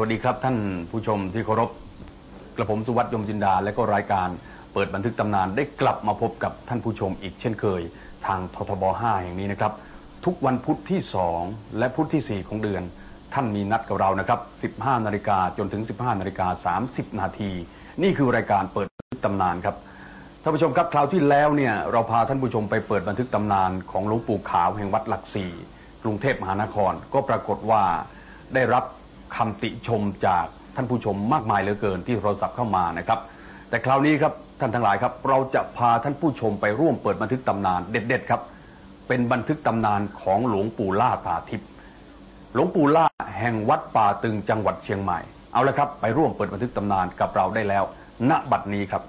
วัสดีครับท่านผู้ชมที่เคารพกระผมสุวัสดิ์ยมจินดา และก็รายการเปิดบันทึกตำนานได้กลับมาพบกับท่านผู้ชมอีกเช่นเคย ทางททบ 5 แห่งนี้นะครับ ทุกวันพุธที่ 2 และพุธที่ 4 ของเดือน ท่านมีนัดกับเรานะครับ 15 นาฬิกาจนถึง 15 นาฬิกา 30 นาที นี่คือรายการเปิดบันทึกตำนานครับท่านผู้ชมครับคราวที่แล้วเนี่ยเราพาท่านผู้ชมไปเปิดบันทึกตำนานของหลวงปู่ขาวแห่งวัดหลักสี่กรุงเทพมหานคร ก็ปรากฏว่าได้รับ คำติชมจากท่านผู้ชมมากมายเหลือเกินที่โทรศัพท์เข้ามานะครับ แต่คราวนี้ครับท่านทั้งหลายครับ เราจะพาท่านผู้ชมไปร่วมเปิดบันทึกตำนานเด็ดๆครับ เป็นบันทึกตำนานของหลวงปู่ล่าตาทิพย์หลวงปู่ล่าแห่งวัดป่าตึงจังหวัดเชียงใหม่ เอาละครับไปร่วมเปิดบันทึกตำนานกับเราได้แล้ว ณบัดนี้ครับ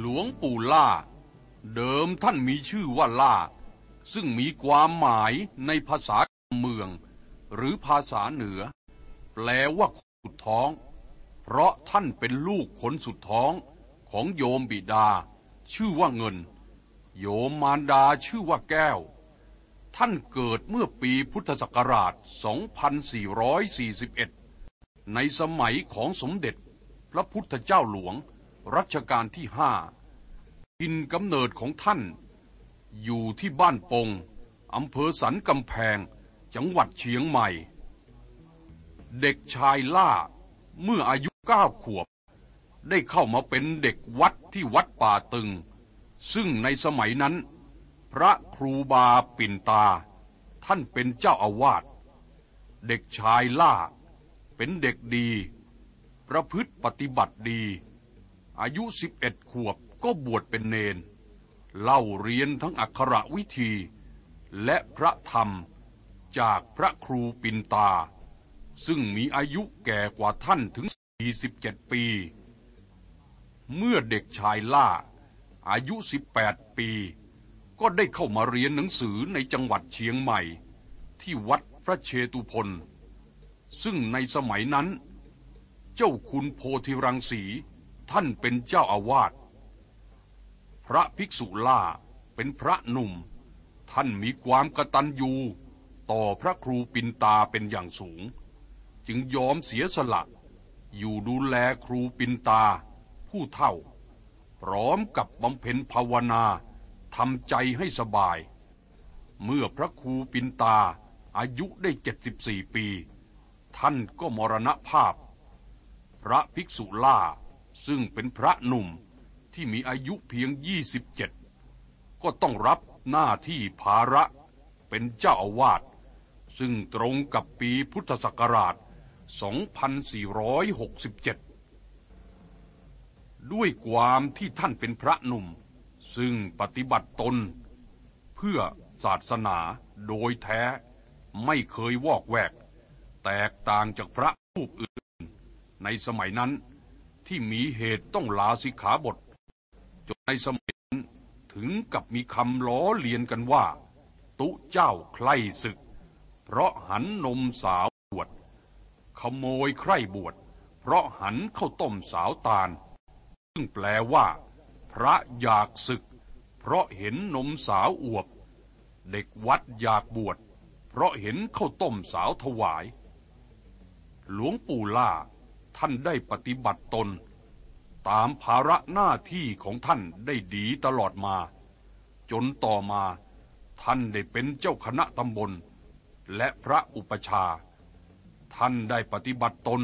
หลวงปู่ล่า เดิมท่านมีชื่อว่าล่า ซึ่งมีความหมายในภาษาเมือง หรือภาษาเหนือ แปลว่าคนสุดท้อง เพราะท่านเป็นลูกคนสุดท้องของโยมบิดา ชื่อว่าเงิน โยมมารดาชื่อว่าแก้ว ท่านเกิดเมื่อปีพุทธศักราช 2441 ในสมัยของสมเด็จพระพุทธเจ้าหลวงรัชกาลที่ห้าทินกำเนิดของท่าน อยู่ที่บ้านปงอำเภอสันกำแพง จังหวัดเชียงใหม่ เด็กชายล่า เมื่ออายุเก้าขวบ ได้เข้ามาเป็นเด็กวัดที่วัดป่าตึง ซึ่งในสมัยนั้น พระครูบาปิ่นตา ท่านเป็นเจ้าอาวาส เด็กชายล่า เป็นเด็กดี ประพฤติปฏิบัติดี อายุสิบเอ็ดขวบก็บวชเป็นเนน เล่าเรียนทั้งอักขระวิธี และพระธรรมจากพระครูปินตา ซึ่งมีอายุแก่กว่าท่านถึง 47 ปี เมื่อเด็กชายล่า อายุ 18 ปี ก็ได้เข้ามาเรียนหนังสือในจังหวัดเชียงใหม่ ที่วัดพระเชตุพนซึ่งในสมัยนั้น เจ้าคุณโพธิรังสีท่านเป็นเจ้าอาวาส พระภิกษุล่าเป็นพระหนุ่ม ท่านมีความกตัญญูต่อพระครูปินตาเป็นอย่างสูง จึงยอมเสียสละอยู่ดูแลครูปินตาผู้เท่า พร้อมกับบำเพ็ญภาวนาทำใจให้สบาย เมื่อพระครูปินตาอายุได้เจ็ดสิบสี่ปี ท่านก็มรณภาพ พระภิกษุล่าซึ่งเป็นพระหนุ่ม ที่มีอายุเพียง 27 ก็ต้องรับหน้าที่ภาระเป็นเจ้าอาวาส ซึ่งตรงกับปีพุทธศักราช 2467 ด้วยความที่ท่านเป็นพระหนุ่ม ซึ่งปฏิบัติตน เพื่อศาสนาโดยแท้ไม่เคยวอกแวก แตกต่างจากพระรูปอื่นในสมัยนั้นที่มีเหตุต้องลาสิกขาบท ในสมัยนั้นถึงกับมีคำล้อเลียนกันว่า ตุเจ้าใครศึก เพราะหันนมสาวบวชขโมยใครบวชเพราะหันเข้าต้มสาวตาล ซึ่งแปลว่า พระอยากศึก เพราะเห็นนมสาวอวบ เด็กวัดอยากบวชเพราะเห็นเข้าต้มสาวถวาย หลวงปู่ล่าท่านได้ปฏิบัติตน ตามภาระหน้าที่ของท่านได้ดีตลอดมา จนต่อมาท่านได้เป็นเจ้าคณะตำบล และพระอุปชา ท่านได้ปฏิบัติตน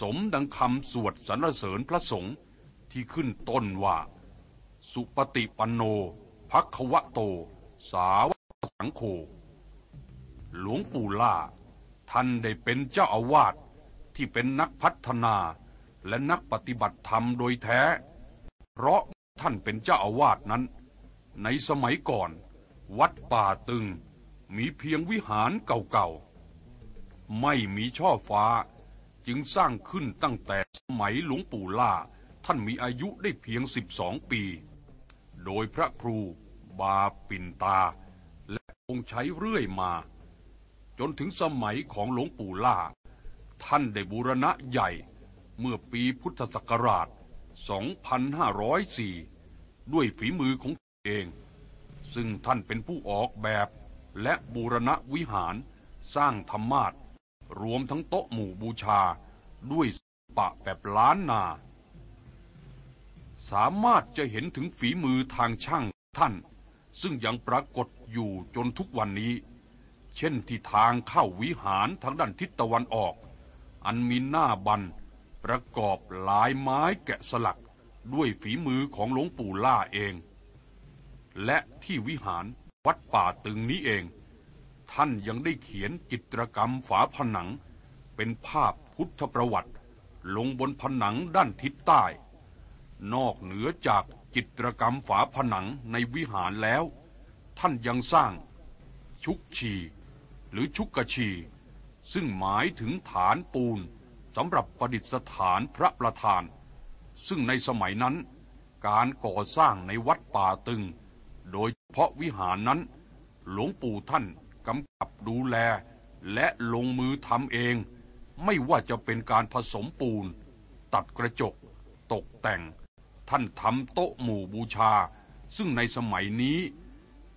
สมดังคำสวดสรรเสริญพระสงฆ์ที่ขึ้นต้นว่า สุปฏิปันโนภักควะโต สาวสังโฆหลวงปู่ล่า ท่านได้เป็นเจ้าอาวาสที่เป็นนักพัฒนา และนักปฏิบัติธรรมโดยแท้ เพราะท่านเป็นเจ้าอาวาสนั้น ในสมัยก่อน วัดป่าตึงมีเพียงวิหารเก่าๆ ไม่มีช่อฟ้าจึงสร้างขึ้นตั้งแต่สมัยหลวงปู่ล่า ท่านมีอายุได้เพียงสิบสองปี โดยพระครูบาปินตา และองคงใช้เรื่อยมา จนถึงสมัยของหลวงปู่ล่า ท่านได้บูรณะใหญ่ เมื่อปีพุทธศักราช 2504 ด้วยฝีมือของตนเอง ซึ่งท่านเป็นผู้ออกแบบและบูรณะวิหารสร้างธรรมาทรวมทั้งโต๊ะหมู่บูชาด้วยศิลปะแบบล้านนา สามารถจะเห็นถึงฝีมือทางช่างท่าน ซึ่งยังปรากฏอยู่จนทุกวันนี้ เช่นที่ทางเข้าวิหารทางด้านทิศตะวันออก อันมีหน้าบัน ประกอบลายไม้แกะสลักด้วยฝีมือของหลวงปู่ล่าเอง และที่วิหารวัดป่าตึงนี้เอง ท่านยังได้เขียนจิตรกรรมฝาผนัง เป็นภาพพุทธประวัติ ลงบนผนังด้านทิศใต้ นอกเหนือจากจิตรกรรมฝาผนังในวิหารแล้ว ท่านยังสร้าง ชุกชี หรือชุกกชี ซึ่งหมายถึงฐานปูน สำหรับประดิษฐานพระประธาน ซึ่งในสมัยนั้น การก่อสร้างในวัดป่าตึง โดยเฉพาะวิหารนั้น หลวงปู่ท่านกำกับดูแล และลงมือทำเอง ไม่ว่าจะเป็นการผสมปูน ตัดกระจก ตกแต่ง ท่านทำโต๊ะหมู่บูชา ซึ่งในสมัยนี้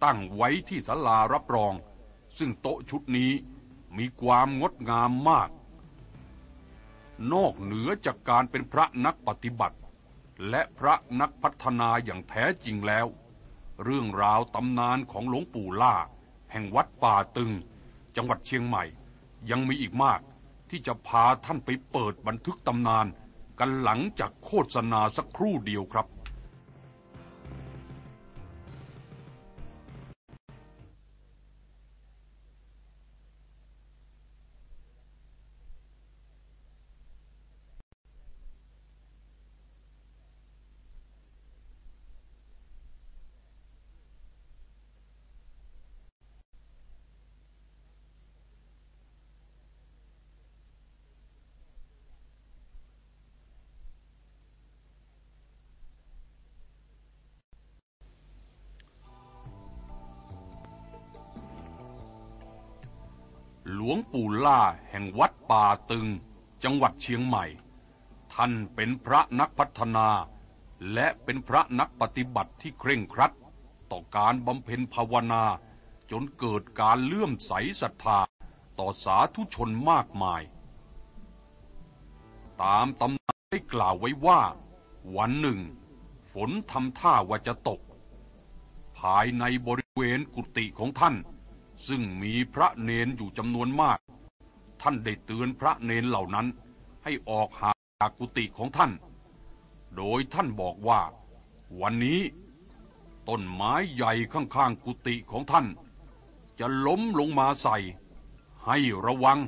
ตั้งไว้ที่ศาลารับรอง ซึ่งโต๊ะชุดนี้มีความงดงามมาก นอกเหนือจากการเป็นพระนักปฏิบัติ และพระนักพัฒนาอย่างแท้จริงแล้ว เรื่องราวตำนานของหลวงปู่ล่า แห่งวัดป่าตึง จังหวัดเชียงใหม่ ยังมีอีกมากที่จะพาท่านไปเปิดบันทึกตำนาน กันหลังจากโฆษณาสักครู่เดียวครับ วงปู่ล่าแห่งวัดป่าตึง จังหวัดเชียงใหม่ ท่านเป็นพระนักพัฒนา และเป็นพระนักปฏิบัติที่เคร่งครัด ต่อการบำเพ็ญภาวนา จนเกิดการเลื่อมใสศรัทธาต่อสาธุชนมากมาย ตามตำนานได้กล่าวไว้ว่า วันหนึ่ง ฝนทำท่าว่าจะตก ภายในบริเวณกุฏิของท่าน ซึ่งมีพระเนนอยู่จำนวนมาก ท่านได้เตือนพระเนนเหล่านั้นให้ออกหาจากกุฏิของท่าน โดยท่านบอกว่า วันนี้ต้นไม้ใหญ่ข้างๆกุฏิของท่าน จะล้มลงมาใส่ ให้ระวัง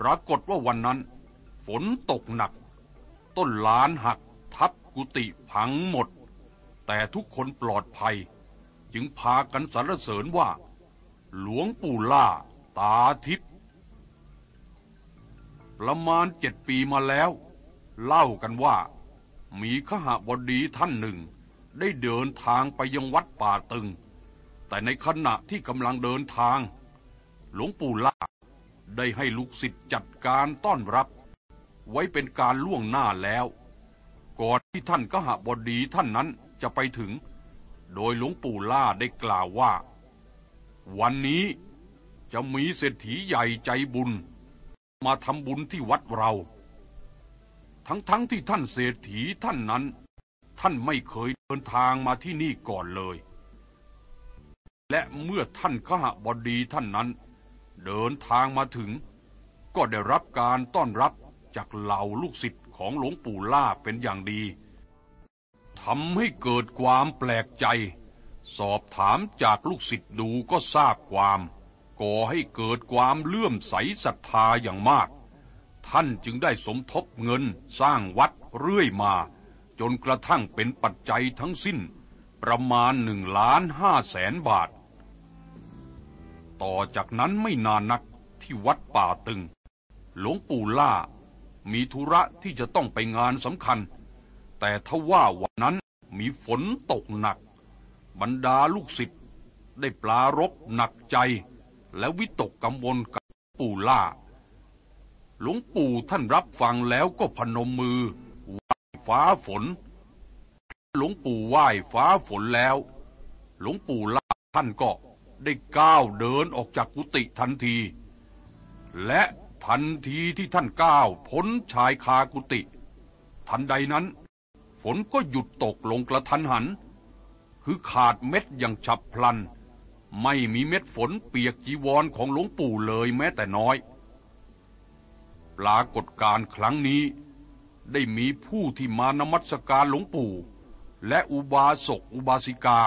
ปรากฏว่าวันนั้น ฝนตกหนัก ต้นลานหักทับกุฏิพังหมด แต่ทุกคนปลอดภัย จึงพากันสรรเสริญว่า หลวงปู่ล่า ตาทิพย์ประมาณเจ็ดปีมาแล้ว เล่ากันว่า มีขหบดีท่านหนึ่ง ได้เดินทางไปยังวัดป่าตึง แต่ในขณะที่กำลังเดินทาง หลวงปู่ล่า ได้ให้ลูกศิษย์จัดการต้อนรับ ไว้เป็นการล่วงหน้าแล้ว ก่อนที่ท่านกหบดีท่านนั้นจะไปถึง โดยหลวงปู่ล่าได้กล่าวว่า วันนี้จะมีเศรษฐีใหญ่ใจบุญ มาทำบุญที่วัดเรา ทั้งๆทที่ท่านเศรษฐีท่านนั้น ท่านไม่เคยเดินทางมาที่นี่ก่อนเลย และเมื่อท่านขหบดีท่านนั้น เดินทางมาถึง ก็ได้รับการต้อนรับจากเหล่าลูกศิษย์ของหลวงปู่ล่าเป็นอย่างดีทำให้เกิดความแปลกใจ สอบถามจากลูกศิษย์ดูก็ทราบความก่อให้เกิดความเลื่อมใสศรัทธาอย่างมาก ท่านจึงได้สมทบเงินสร้างวัดเรื่อยมา จนกระทั่งเป็นปัจจัยทั้งสิ้น ประมาณหนึ่งล้านห้าแสนบาท ต่อจากนั้นไม่นานนักที่วัดป่าตึง หลวงปู่ล่า มีธุระที่จะต้องไปงานสำคัญ แต่ทว่าวันนั้นมีฝนตกหนัก บรรดาลูกศิษย์ได้ปลารบหนักใจ และวิตกกังวลกับปู่ล่า หลวงปู่ท่านรับฟังแล้วก็พนมมือไหว้ฟ้าฝน หลวงปู่ไหว้ฟ้าฝนแล้ว หลวงปู่ล่าท่านก็ได้ก้าวเดินออกจากกุฏิทันที และทันทีที่ท่านก้าวพ้นชายคากุฏิทันใดนั้น ฝนก็หยุดตกลงกระทันหัน คือขาดเม็ดอย่างฉับพลัน ไม่มีเม็ดฝนเปียกจีวรของหลวงปู่เลยแม้แต่น้อย ปรากฏการครั้งนี้ได้มีผู้ที่มานมัสการหลวงปู่ และอุบาสกอุบาสิกา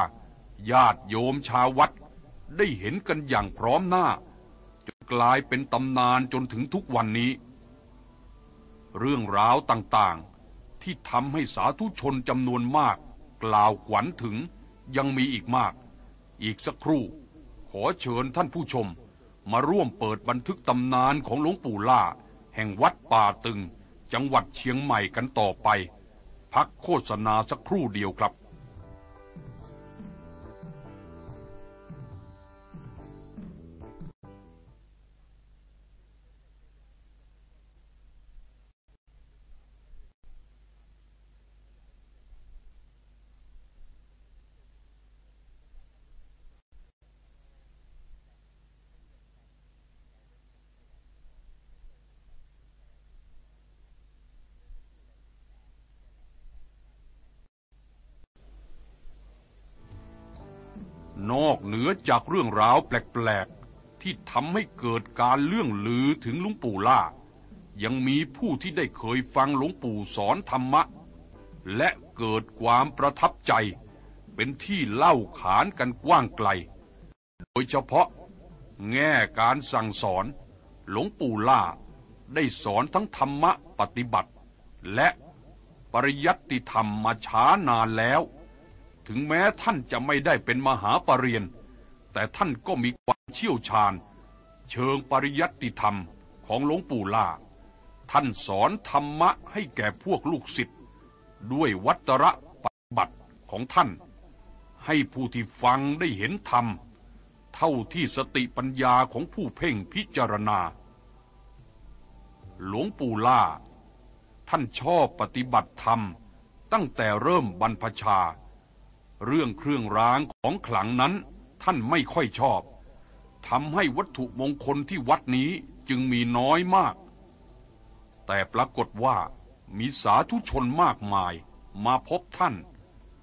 ญาติโยมชาววัดได้เห็นกันอย่างพร้อมหน้าจนกลายเป็นตำนานจนถึงทุกวันนี้ เรื่องราวต่างๆที่ทำให้สาธุชนจำนวนมากกล่าวขวัญถึง ยังมีอีกมาก อีกสักครู่ ขอเชิญท่านผู้ชม มาร่วมเปิดบันทึกตำนานของหลวงปู่ล่า แห่งวัดป่าตึง จังหวัดเชียงใหม่กันต่อไป พักโฆษณาสักครู่เดียวครับ อกเหนือจากเรื่องราวแปลกๆ ที่ทำให้เกิดการเรื่องลือถึงหลวงปู่ล่า ยังมีผู้ที่ได้เคยฟังหลวงปู่สอนธรรมะ และเกิดความประทับใจ เป็นที่เล่าขานกันกว้างไกล โดยเฉพาะ แง่การสั่งสอน หลวงปู่ล่าได้สอนทั้งธรรมะปฏิบัติ และปริยัติธรรมมาช้านานแล้ว ถึงแม้ท่านจะไม่ได้เป็นมหาปรริญญาแต่ท่านก็มีความเชี่ยวชาญ เชิงปริยัติธรรมของหลวงปู่ล่า ท่านสอนธรรมะให้แก่พวกลูกศิษย์ด้วยวัตระปฏิบัติของท่าน ให้ผู้ที่ฟังได้เห็นธรรม เท่าที่สติปัญญาของผู้เพ่งพิจารณา หลวงปู่ล่า ท่านชอบปฏิบัติธรรมตั้งแต่เริ่มบรรพชา เรื่องเครื่องรางของขลังนั้นท่านไม่ค่อยชอบทำให้วัตถุมงคลที่วัดนี้จึงมีน้อยมาก แต่ปรากฏว่ามีสาธุชนมากมายมาพบท่าน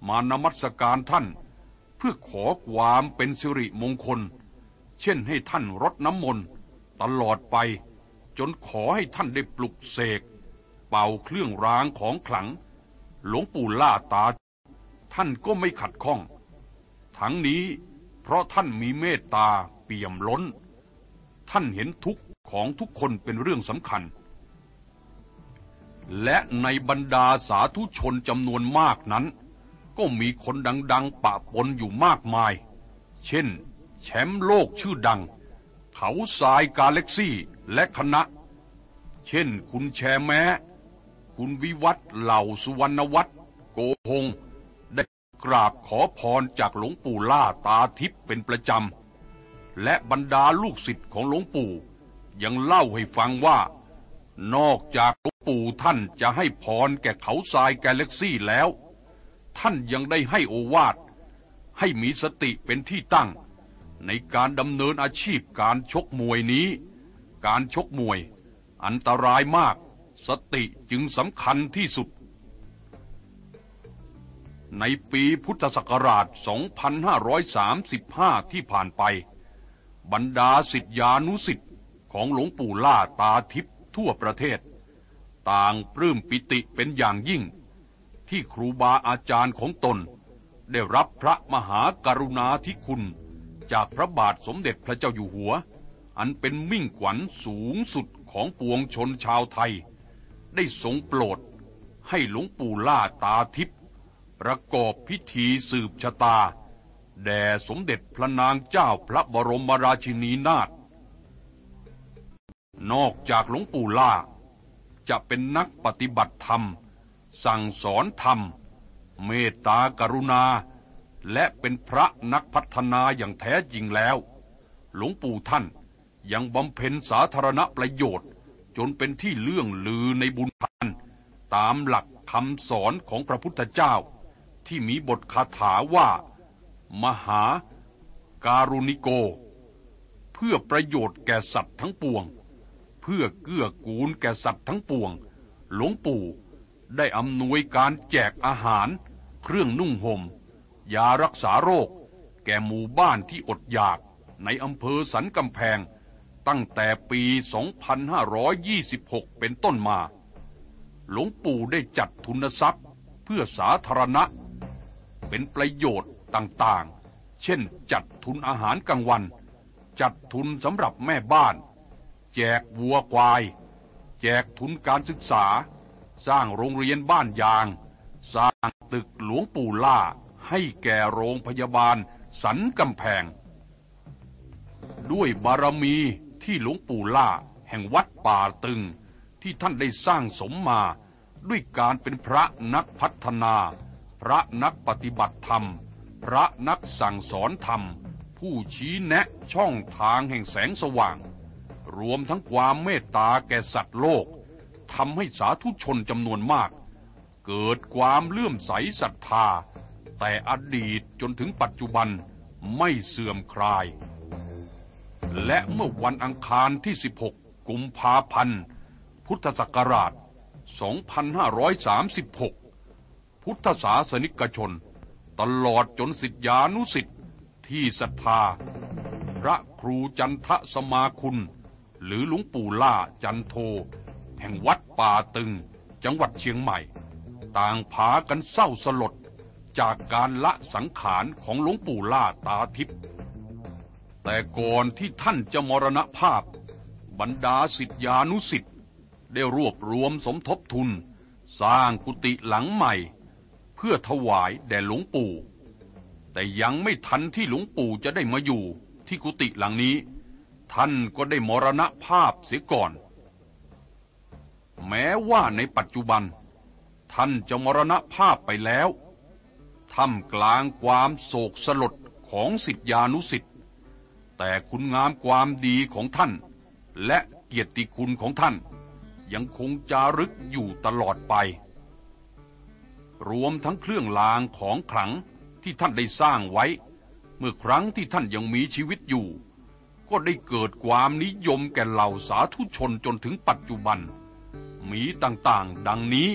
มานมัสการท่าน เพื่อขอความเป็นสิริมงคล เช่นให้ท่านรดน้ำมนต์ตลอดไป จนขอให้ท่านได้ปลุกเสก เป่าเครื่องรางของขลัง หลวงปู่ล่าตา ท่านก็ไม่ขัดข้อง ทั้งนี้เพราะท่านมีเมตตาเปี่ยมล้น ท่านเห็นทุกข์ของทุกคนเป็นเรื่องสำคัญ และในบรรดาสาธุชนจำนวนมากนั้น ก็มีคนดัง ๆ ปะปนอยู่มากมาย เช่น แชมป์โลกชื่อดัง เขาทรายกาเล็กซี่และคณะ เช่น คุณแชแม้ คุณวิวัฒเหล่าสุวรรณวัฒโกพง กราบขอพรจากหลวงปู่ล่าตาทิพย์เป็นประจำ และบรรดาลูกศิษย์ของหลวงปู่ยังเล่าให้ฟังว่า นอกจากหลวงปู่ท่านจะให้พรแก่เขาทรายกาเล็กซี่แล้ว ท่านยังได้ให้โอวาทให้มีสติเป็นที่ตั้ง ในการดำเนินอาชีพการชกมวยนี้ การชกมวย อันตรายมาก สติจึงสำคัญที่สุด ในปีพุทธศักราช 2535 ที่ผ่านไป บรรดาสิทธิานุสิทธิ์ของหลวงปู่ล่าตาทิพย์ทั่วประเทศ ต่างปลื้มปิติเป็นอย่างยิ่ง ที่ครูบาอาจารย์ของตน ได้รับพระมหากรุณาธิคุณ จากพระบาทสมเด็จพระเจ้าอยู่หัว อันเป็นมิ่งขวัญสูงสุดของปวงชนชาวไทย ได้ทรงโปรดให้หลวงปู่ล่าตาทิพย์ ประกอบพิธีสืบชะตา แด่สมเด็จพระนางเจ้าพระบรมราชินีนาถนอกจากหลวงปู่ล่า จะเป็นนักปฏิบัติธรรม สั่งสอนธรรม เมตตากรุณา และเป็นพระนักพัฒนาอย่างแท้จริงแล้ว หลวงปู่ท่านยังบำเพ็ญสาธารณประโยชน์ จนเป็นที่เลื่องลือในบุญทานตามหลักคำสอนของพระพุทธเจ้า ที่มีบทคาถาว่า มหาการุณิโก เพื่อประโยชน์แก่สัตว์ทั้งปวง เพื่อเกื้อกูลแก่สัตว์ทั้งปวง หลวงปู่ได้อำนวยการแจกอาหาร เครื่องนุ่งหม่มยารักษาโรค แก่หมู่บ้านที่อดอยากในอำเภอสันกำแพง ตั้งแต่ปี 2526 เป็นต้นมา หลวงปู่ได้จัดทุนทรัพย์เพื่อสาธารณะ เป็นประโยชน์ต่างๆ เช่นจัดทุนอาหารกลางวัน จัดทุนสำหรับแม่บ้าน แจกวัวควาย แจกทุนการศึกษา สร้างโรงเรียนบ้านยาง สร้างตึกหลวงปู่ล่าให้แก่โรงพยาบาลสันกำแพง ด้วยบารมีที่หลวงปู่ล่าแห่งวัดป่าตึงที่ท่านได้สร้างสมมาด้วยการเป็นพระนักพัฒนา พระนักปฏิบัติธรรม พระนักสั่งสอนธรรม ผู้ชี้แนะช่องทางแห่งแสงสว่าง รวมทั้งความเมตตาแก่สัตว์โลกทำให้สาธุชนจำนวนมาก เกิดความเลื่อมใสศรัทธา แต่อดีตจนถึงปัจจุบันไม่เสื่อมคลาย และเมื่อวันอังคารที่ 16 กุมภาพันธ์ พุทธศักราช 2536 พุทธศาสนิกชน ตลอดจนสิทธิานุสิทธิ์ที่ศรัทธา พระครูจันทสมาคุณ หรือหลวงปู่ล่าจันโท แห่งวัดป่าตึง จังหวัดเชียงใหม่ ต่างพากันเศร้าสลดจากการละสังขารของหลวงปู่ล่าตาทิพย์แต่ก่อนที่ท่านจะมรณภาพ บรรดาสิทธิานุสิทธิ์ได้รวบรวมสมทบทุน สร้างกุฏิหลังใหม่ พื่อถวายแด่หลวงปู่ แต่ยังไม่ทันที่หลวงปู่จะได้มาอยู่ที่กุฏิหลังนี้ ท่านก็ได้มรณภาพเสียก่อน แม้ว่าในปัจจุบัน ท่านจะมรณภาพไปแล้วท่ามกลางความโศกสลดของสิทธิานุสิทธิ์แต่คุณงามความดีของท่าน และเกียรติคุณของท่าน ยังคงจารึกอยู่ตลอดไป รวมทั้งเครื่องรางของขลังที่ท่านได้สร้างไว้ เมื่อครั้งที่ท่านยังมีชีวิตอยู่ ก็ได้เกิดความนิยมแก่เหล่าสาธุชนจนถึงปัจจุบัน มีต่างๆ ดังนี้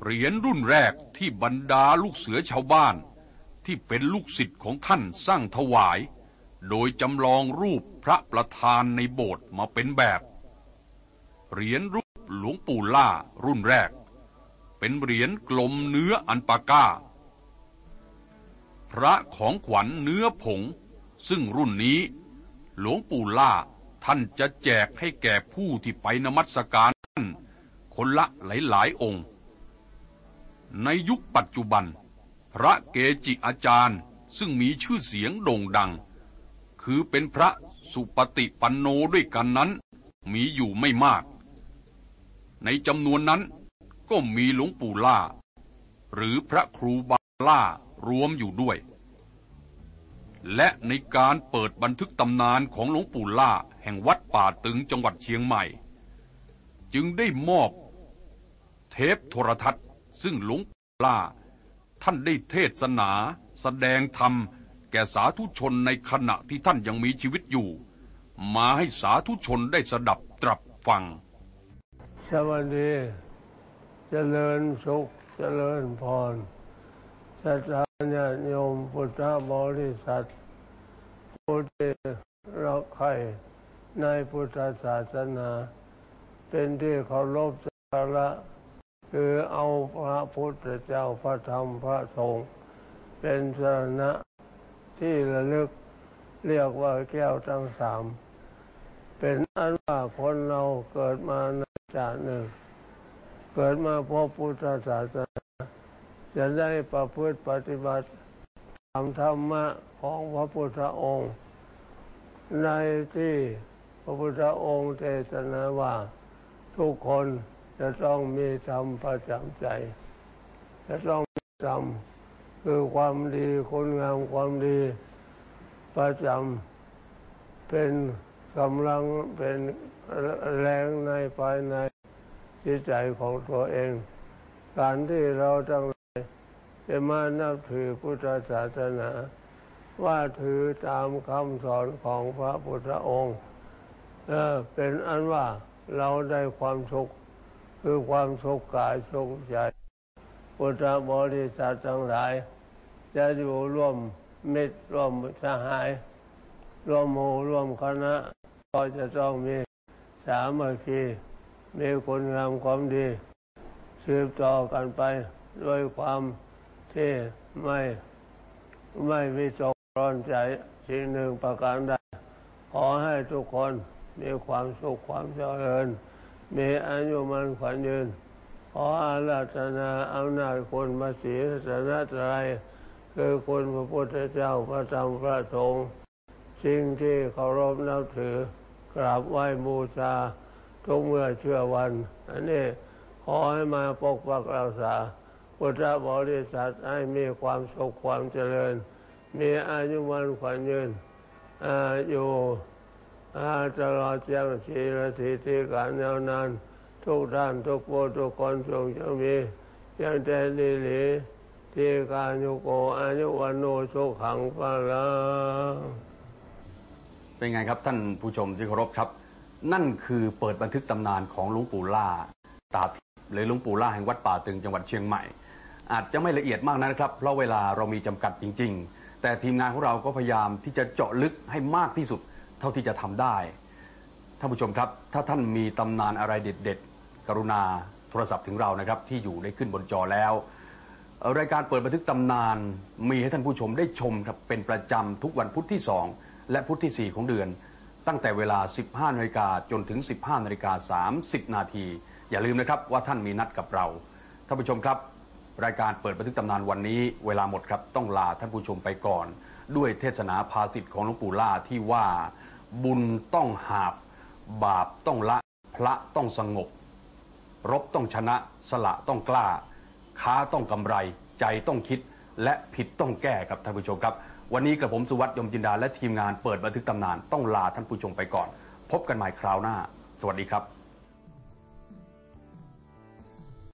เหรียญรุ่นแรกที่บรรดาลูกเสือชาวบ้าน ที่เป็นลูกศิษย์ของท่านสร้างถวาย โดยจำลองรูปพระประธานในโบสถ์มาเป็นแบบ เหรียญรูปหลวงปู่ล่ารุ่นแรก เป็นเหรียญกลมเนื้ออันปาก้า พระของขวัญเนื้อผง ซึ่งรุ่นนี้ หลวงปู่ล่าท่านจะแจกให้แก่ผู้ที่ไปนมัสการท่านคนละหลายๆองค์ ในยุคปัจจุบัน พระเกจิอาจารย์ซึ่งมีชื่อเสียงโด่งดัง คือเป็นพระสุปฏิปันโนด้วยกันนั้น มีอยู่ไม่มาก ในจำนวนนั้น ก็มีหลวงปู่ล่า หรือพระครูบาล่ารวมอยู่ด้วย และในการเปิดบันทึกตำนานของหลวงปู่ล่าแห่งวัดป่าตึงจังหวัดเชียงใหม่ จึงได้มอบเทปโทรทัศน์ ซึ่งหลวงปู่ล่า ท่านได้เทศนา แสดงธรรม แก่สาธุชนในขณะที่ท่านยังมีชีวิตอยู่ มาให้สาธุชนได้สดับตรับฟังสวัสดี เจริญสุข เจริญพรศรัทธาญาโยมพุทธบริษัทผู้ที่รักใครในพุทธศาสนา เป็นที่เคารพสักการะคือเอาพระพุทธเจ้าพระธรรมพระสงฆ์เป็นสรณะที่ระลึกเรียกว่าแก้วทั้งสาม เป็นอันว่าคนเราเกิดมาในชาติหนึ่ง เกิดมาพบพุทธศาสนาจะได้ประพฤติปฏิบัติตามธรรมะของพระพุทธองค์ ในที่พระพุทธองค์เทศนาว่าทุกคนจะต้องมีธรรมประจำใจ จะต้องมีธรรมคือความดีคุณงามความดีประจำเป็นกำลังเป็นแรงในภายใน จิตใจของตัวเอง การที่เราทั้งหลายจะมานับถือพุทธศาสนา ว่าถือตามคำสอนของพระพุทธองค์เออเป็นอันว่าเราได้ความสุข คือความสุขกายสุขใจพุทธบริษัททั้งหลาย จะอยู่ร่วมมิตรร่วมสหาย ร่วมหมู่ร่วมคณะ ก็จะต้องมีสามัคคี มีคุณงามความดี สืบต่อกันไปด้วยความที่ไม่ไม่มีตกร้อนใจสิ่งหนึ่งประการใดขอให้ทุกคนมีความสุขความเจริญ มีอายุมันขวัญยืน ขออาราธนาอำนาจคุณมาสีสนะไตรายคือคุณพระพุทธเจ้าพระธรรมพระสงฆ์สิ่งที่เคารพนับถือกราบไหว้บูชา ทุกเมื่อเชื่อวัน อันนี้ขอให้มาปกปักรักษาพุทธบริษัทให้มีความสุขความเจริญ มีอายุวันขวัญยืนอยู่ตลอดยังชีรติที่การยาวนาน ทุกท่านทุกผู้ทุกคนจงจะมียังแต่ดีหลีที่การยุโกอายุวันโนสุขังพลังเป็นไงครับท่านผู้ชมที่เคารพครับ นั่นคือเปิดบันทึกตำนานของหลวงปู่ล่าตาทิพย์หรือหลวงปู่ล่าแห่งวัดป่าตึงจังหวัดเชียงใหม่ อาจจะไม่ละเอียดมากนะครับ เพราะเวลาเรามีจำกัดจริง ๆ แต่ทีมงานของเราก็พยายามที่จะเจาะลึกให้มากที่สุดเท่าที่จะทำได้ท่านผู้ชมครับ ถ้าท่านมีตำนานอะไรเด็ด ๆ กรุณาโทรศัพท์ถึงเรานะครับที่อยู่ได้ขึ้นบนจอแล้วรายการเปิดบันทึกตำนานมีให้ท่านผู้ชมได้ชมครับเป็นประจำทุกวันพุธที่ 2 และพุธที่ 4 ของเดือน ตั้งแต่เวลา 15นาฬิกาจนถึง 15นาฬิกา30 นาที อย่าลืมนะครับว่าท่านมีนัดกับเราท่านผู้ชมครับ รายการเปิดบันทึกตำนานวันนี้ เวลาหมดครับต้องลาท่านผู้ชมไปก่อน ด้วยเทศนาภาษิตของหลวงปู่ล่าที่ว่าบุญต้องหาบ บาปต้องละ พระต้องสงบ รบต้องชนะ สละต้องกล้า ค้าต้องกำไร ใจต้องคิด และผิดต้องแก้ครับท่านผู้ชมครับ วันนี้กับผมสุวัสดิ์ยมจินดาและทีมงานเปิดบันทึกตำนานต้องลาท่านผู้ชมไปก่อน พบกันใหม่คราวหน้า สวัสดีครับ